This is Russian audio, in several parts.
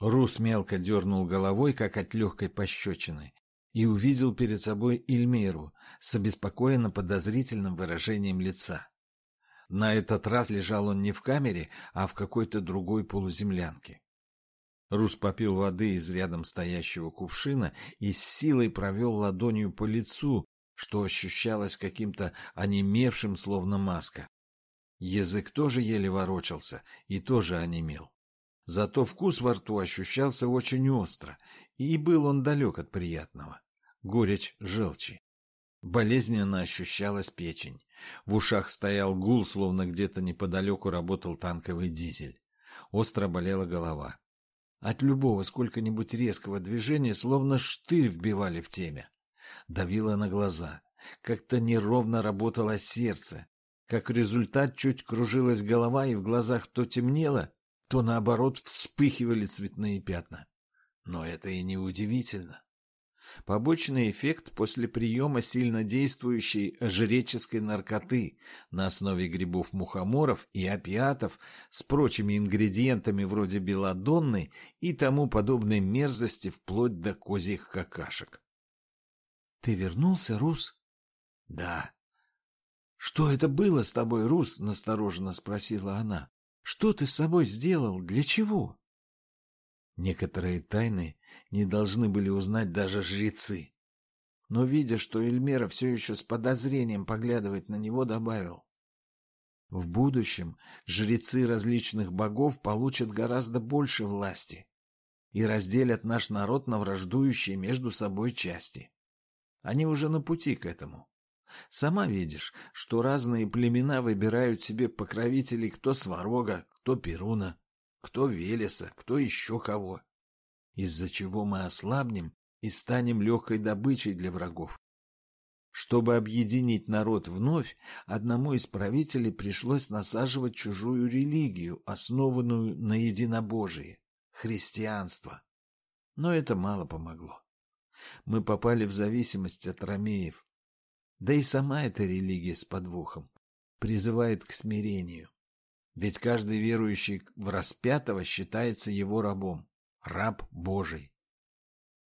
Рус мелко дернул головой, как от легкой пощечины, и увидел перед собой Эльмиру с обеспокоенно подозрительным выражением лица. На этот раз лежал он не в камере, а в какой-то другой полуземлянке. Рус попил воды из рядом стоящего кувшина и с силой провел ладонью по лицу, что ощущалось каким-то онемевшим, словно маска. Язык тоже еле ворочался и тоже онемел. Зато вкус во рту ощущался очень остро, и был он далек от приятного. Горечь желчи. Болезненно ощущалась печень. В ушах стоял гул, словно где-то неподалеку работал танковый дизель. Остро болела голова. От любого сколько-нибудь резкого движения словно штырь вбивали в темя. Давило на глаза. Как-то неровно работало сердце. Как результат чуть кружилась голова, и в глазах то темнело, то наоборот вспыхивали цветные пятна. Но это и не удивительно. Побочный эффект после приема сильнодействующей жреческой наркоты на основе грибов-мухоморов и опиатов с прочими ингредиентами вроде белодонны и тому подобной мерзости вплоть до козьих какашек. — Ты вернулся, Рус? — Да. — Что это было с тобой, Рус? — настороженно спросила она. — Что ты с собой сделал? Для чего? Некоторые тайны не должны были узнать даже жрецы. Но, видя, что Эльмера все еще с подозрением поглядывает на него, добавил. В будущем жрецы различных богов получат гораздо больше власти и разделят наш народ на враждующие между собой части. Они уже на пути к этому. Сама видишь, что разные племена выбирают себе покровителей кто Сварога, кто Перуна кто Велеса, кто еще кого. Из-за чего мы ослабнем и станем легкой добычей для врагов. Чтобы объединить народ вновь, одному из правителей пришлось насаживать чужую религию, основанную на единобожии – христианство. Но это мало помогло. Мы попали в зависимость от ромеев. Да и сама эта религия с подвохом призывает к смирению. Ведь каждый верующий в распятого считается его рабом, раб Божий.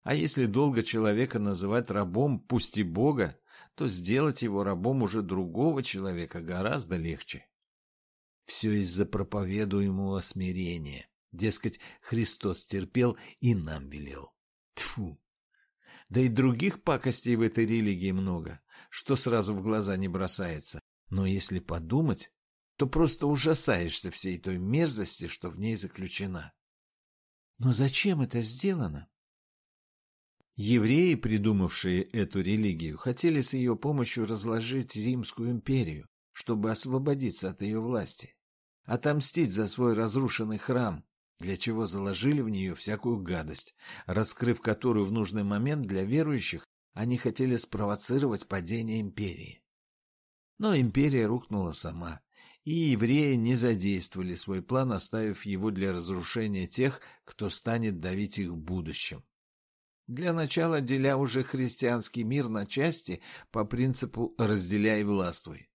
А если долго человека называть рабом, пусть и Бога, то сделать его рабом уже другого человека гораздо легче. Все из-за проповедуемого смирения. Дескать, Христос терпел и нам велел. Тфу. Да и других пакостей в этой религии много, что сразу в глаза не бросается. Но если подумать, то просто ужасаешься всей той мерзости, что в ней заключена. Но зачем это сделано? Евреи, придумавшие эту религию, хотели с ее помощью разложить Римскую империю, чтобы освободиться от ее власти, отомстить за свой разрушенный храм, для чего заложили в нее всякую гадость, раскрыв которую в нужный момент для верующих они хотели спровоцировать падение империи. Но империя рухнула сама, и евреи не задействовали свой план, оставив его для разрушения тех, кто станет давить их в будущем. Для начала деля уже христианский мир на части по принципу «разделяй властвуй».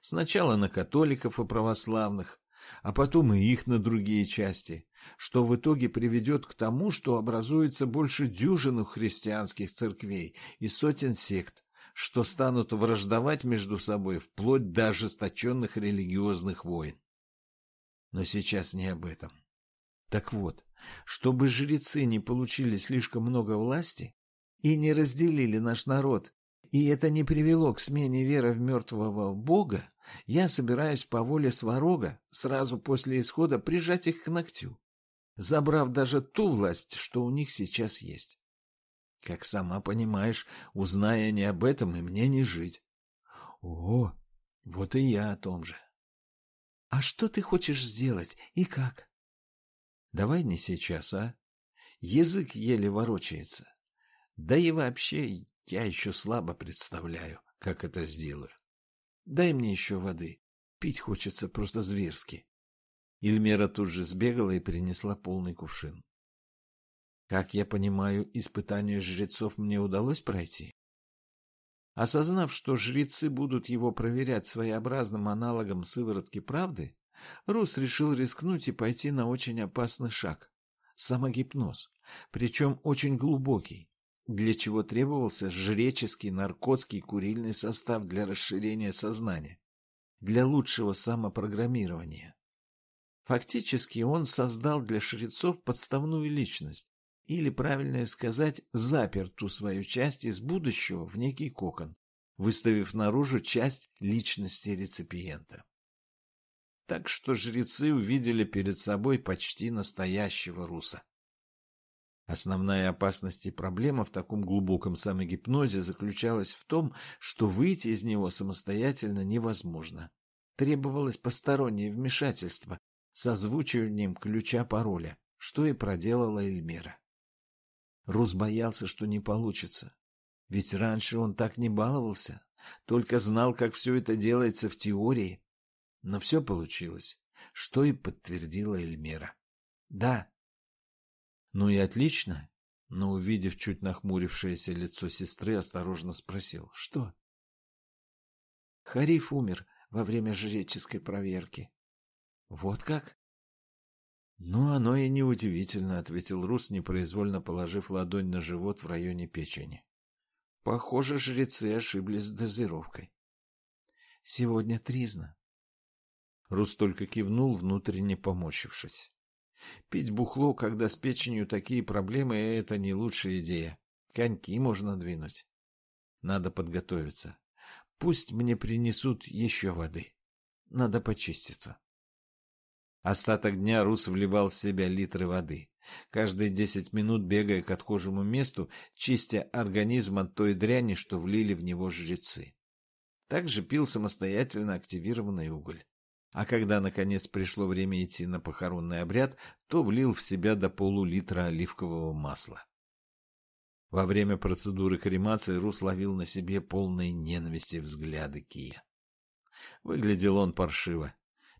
Сначала на католиков и православных, а потом и их на другие части, что в итоге приведет к тому, что образуется больше дюжины христианских церквей и сотен сект, что станут враждовать между собой вплоть до ожесточенных религиозных войн. Но сейчас не об этом. Так вот, чтобы жрецы не получили слишком много власти и не разделили наш народ, и это не привело к смене веры в мертвого бога, я собираюсь по воле Сварога сразу после исхода прижать их к ногтю, забрав даже ту власть, что у них сейчас есть. Как сама понимаешь, узная не об этом, и мне не жить. О, вот и я о том же. А что ты хочешь сделать и как? Давай не сейчас, а? Язык еле ворочается. Да и вообще я еще слабо представляю, как это сделаю. Дай мне еще воды. Пить хочется просто зверски. Ильмера тут же сбегала и принесла полный кувшин. Как я понимаю, испытание жрецов мне удалось пройти? Осознав, что жрецы будут его проверять своеобразным аналогом сыворотки правды, Рус решил рискнуть и пойти на очень опасный шаг самогипноз, причем очень глубокий, для чего требовался жреческий наркотский курильный состав для расширения сознания, для лучшего самопрограммирования. Фактически он создал для шрецов подставную личность, или, правильнее сказать, запер ту свою часть из будущего в некий кокон, выставив наружу часть личности реципиента. Так что жрецы увидели перед собой почти настоящего руса. Основная опасность и проблема в таком глубоком самогипнозе заключалась в том, что выйти из него самостоятельно невозможно. Требовалось постороннее вмешательство с озвучиванием ключа-пароля, что и проделала Эльмира. Рус боялся, что не получится. Ведь раньше он так не баловался, только знал, как все это делается в теории. Но все получилось, что и подтвердила Эльмира. Да, ну и отлично. Но, увидев чуть нахмурившееся лицо сестры, осторожно спросил. Что? Хариф умер во время жреческой проверки. Вот как? Ну, оно и неудивительно, ответил Рус, непроизвольно положив ладонь на живот в районе печени. Похоже, жрецы ошиблись с дозировкой. Сегодня тризна. Рус только кивнул, внутренне поморщившись. Пить бухло, когда с печенью такие проблемы, это не лучшая идея. Коньки можно двинуть. Надо подготовиться. Пусть мне принесут еще воды. Надо почиститься. Остаток дня Рус вливал в себя литры воды. Каждые десять минут бегая к отхожему месту, чистя организм от той дряни, что влили в него жрецы. Также пил самостоятельно активированный уголь. А когда, наконец, пришло время идти на похоронный обряд, то влил в себя до полулитра оливкового масла. Во время процедуры кремации Рус ловил на себе полные ненависти взгляды Кия. Выглядел он паршиво.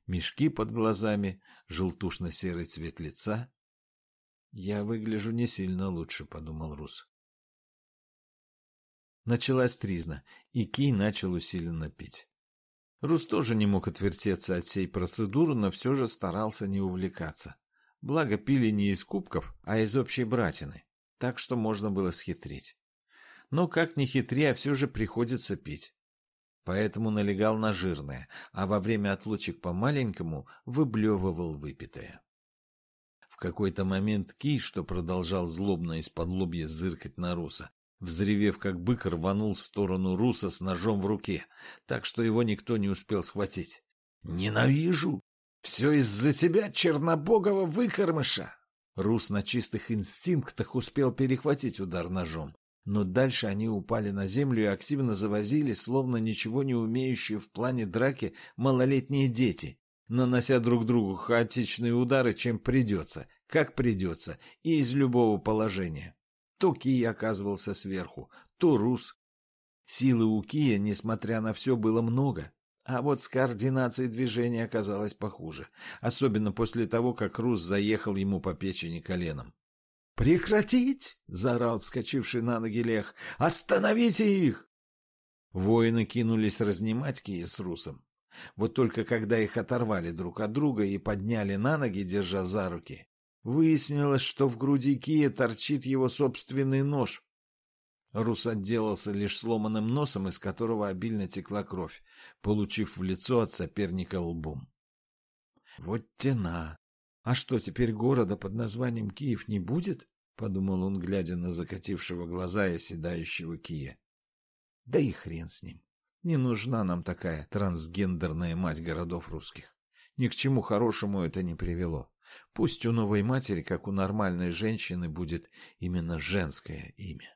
Мешки под глазами, желтушно-серый цвет лица. «Я выгляжу не сильно лучше», — подумал Рус. Началась тризна, и Кий начал усиленно пить. Рус тоже не мог отвертеться от всей процедуры, но все же старался не увлекаться. Благо пили не из кубков, а из общей братины, так что можно было схитрить. Но как ни хитри, а все же приходится пить. Поэтому налегал на жирное, а во время отлучек по-маленькому выблевывал выпитое. В какой-то момент Ки, что продолжал злобно из-под лобья зыркать на Руса, Взревев, как бык, рванул в сторону Руса с ножом в руке, так что его никто не успел схватить. «Ненавижу! Все из-за тебя, чернобогого выкормыша!» Рус на чистых инстинктах успел перехватить удар ножом, но дальше они упали на землю и активно завозили, словно ничего не умеющие в плане драки малолетние дети, нанося друг другу хаотичные удары, чем придется, как придется, и из любого положения. То Кия оказывался сверху, то Рус. Силы у Кия, несмотря на все, было много. А вот с координацией движения оказалось похуже, особенно после того, как Рус заехал ему по печени коленом. «Прекратить!» — заорал вскочивший на ноги Лех. «Остановите их!» Воины кинулись разнимать Кия с Русом. Вот только когда их оторвали друг от друга и подняли на ноги, держа за руки, Выяснилось, что в груди Кия торчит его собственный нож. Рус отделался лишь сломанным носом, из которого обильно текла кровь, получив в лицо от соперника лбом. «Вот тена! А что, теперь города под названием Киев не будет?» — подумал он, глядя на закатившего глаза и оседающего Кия. «Да и хрен с ним. Не нужна нам такая трансгендерная мать городов русских. Ни к чему хорошему это не привело. Пусть у новой матери, как у нормальной женщины, будет именно женское имя.